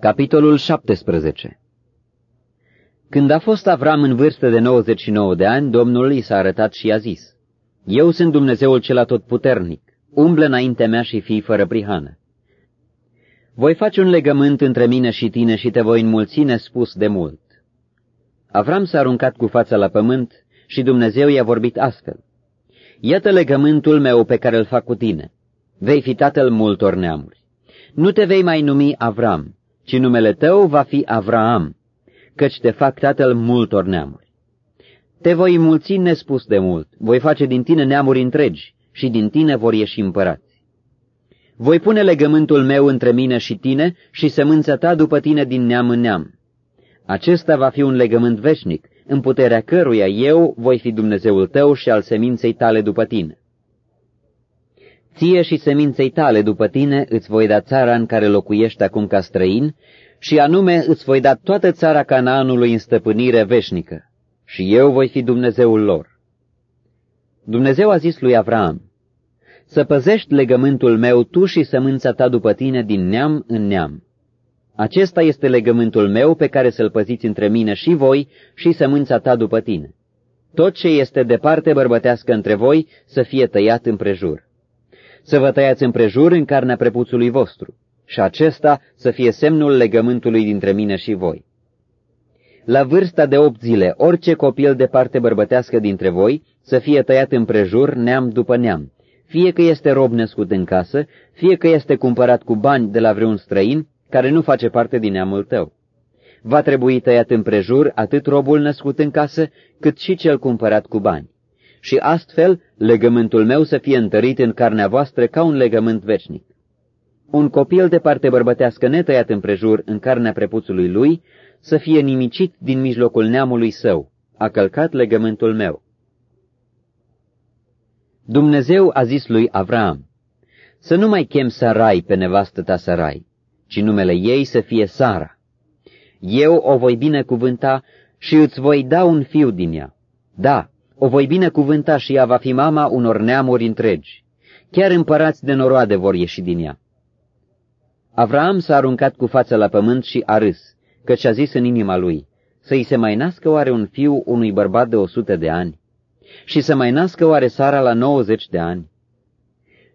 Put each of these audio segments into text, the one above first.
Capitolul 17 Când a fost Avram în vârstă de 99 de ani, Domnul i s-a arătat și i-a zis, Eu sunt Dumnezeul cel atotputernic, umblă înaintea mea și fii fără prihană. Voi face un legământ între mine și tine și te voi înmulți nespus de mult. Avram s-a aruncat cu fața la pământ și Dumnezeu i-a vorbit astfel. Iată legământul meu pe care îl fac cu tine. Vei fi tatăl multor neamuri. Nu te vei mai numi Avram, ci numele tău va fi Avraam, căci te fac tatăl multor neamuri. Te voi mulți nespus de mult, voi face din tine neamuri întregi și din tine vor ieși împărați. Voi pune legământul meu între mine și tine și semânța ta după tine din neam în neam. Acesta va fi un legământ veșnic, în puterea căruia eu voi fi Dumnezeul tău și al seminței tale după tine. Ție și seminței tale după tine îți voi da țara în care locuiești acum ca străin, și anume îți voi da toată țara Canaanului în stăpânire veșnică, și eu voi fi Dumnezeul lor. Dumnezeu a zis lui Avram, să păzești legământul meu tu și sămânța ta după tine din neam în neam. Acesta este legământul meu pe care să-l păziți între mine și voi și sămânța ta după tine. Tot ce este departe bărbătească între voi să fie tăiat împrejur să vă tăiați împrejur în carnea prepuțului vostru, și acesta să fie semnul legământului dintre mine și voi. La vârsta de opt zile, orice copil de parte bărbătească dintre voi să fie tăiat împrejur neam după neam, fie că este rob născut în casă, fie că este cumpărat cu bani de la vreun străin care nu face parte din neamul tău. Va trebui tăiat împrejur atât robul născut în casă, cât și cel cumpărat cu bani și astfel legământul meu să fie întărit în carnea voastră ca un legământ veșnic. Un copil de parte bărbătească netăiat împrejur în carnea prepuțului lui să fie nimicit din mijlocul neamului său, a călcat legământul meu. Dumnezeu a zis lui Avram, să nu mai chem Sarai pe nevastă ta Sarai, ci numele ei să fie Sara. Eu o voi binecuvânta și îți voi da un fiu din ea. Da, o voi binecuvânta și ea va fi mama unor neamuri întregi. Chiar împărați de noroade vor ieși din ea. Avraam s-a aruncat cu fața la pământ și a râs, căci a zis în inima lui, să-i se mai nască oare un fiu unui bărbat de o sută de ani? Și să mai nască oare Sara la nouăzeci de ani?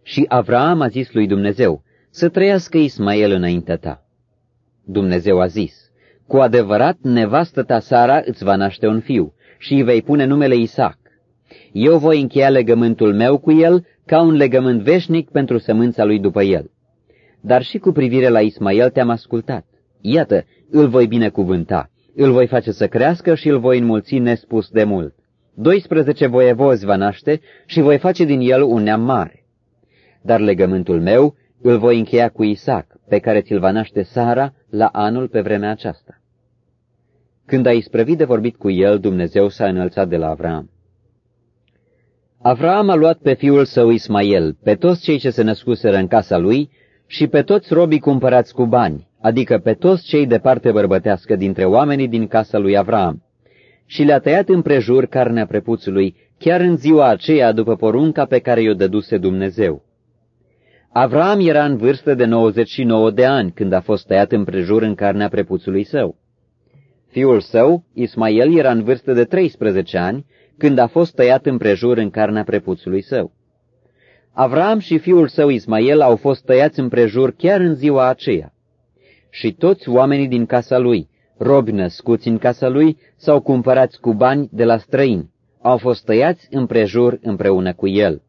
Și Avraam a zis lui Dumnezeu, să trăiască Ismael înaintea ta. Dumnezeu a zis, cu adevărat nevastă ta Sara îți va naște un fiu și îi vei pune numele Isaac. Eu voi încheia legământul meu cu el ca un legământ veșnic pentru sămânța lui după el. Dar și cu privire la Ismael te-am ascultat. Iată, îl voi binecuvânta, îl voi face să crească și îl voi înmulți nespus de mult. 12 voievozi va naște și voi face din el un neam mare. Dar legământul meu îl voi încheia cu Isaac, pe care ți-l va naște Sara la anul pe vremea aceasta. Când a isprăvit de vorbit cu el, Dumnezeu s-a înălțat de la Avram. Avram a luat pe fiul său Ismael, pe toți cei ce se născuseră în casa lui și pe toți robii cumpărați cu bani, adică pe toți cei de parte bărbătească dintre oamenii din casa lui Avram, și le-a tăiat împrejur carnea prepuțului, chiar în ziua aceea după porunca pe care i-o dăduse Dumnezeu. Avram era în vârstă de 99 de ani când a fost tăiat împrejur în carnea prepuțului său. Fiul său, Ismael, era în vârstă de 13 ani, când a fost tăiat împrejur în carnea prepuțului său. Avram și fiul său Ismael au fost tăiați împrejur chiar în ziua aceea. Și toți oamenii din casa lui, robi născuți în casa lui sau cumpărați cu bani de la străini, au fost tăiați împrejur împreună cu el.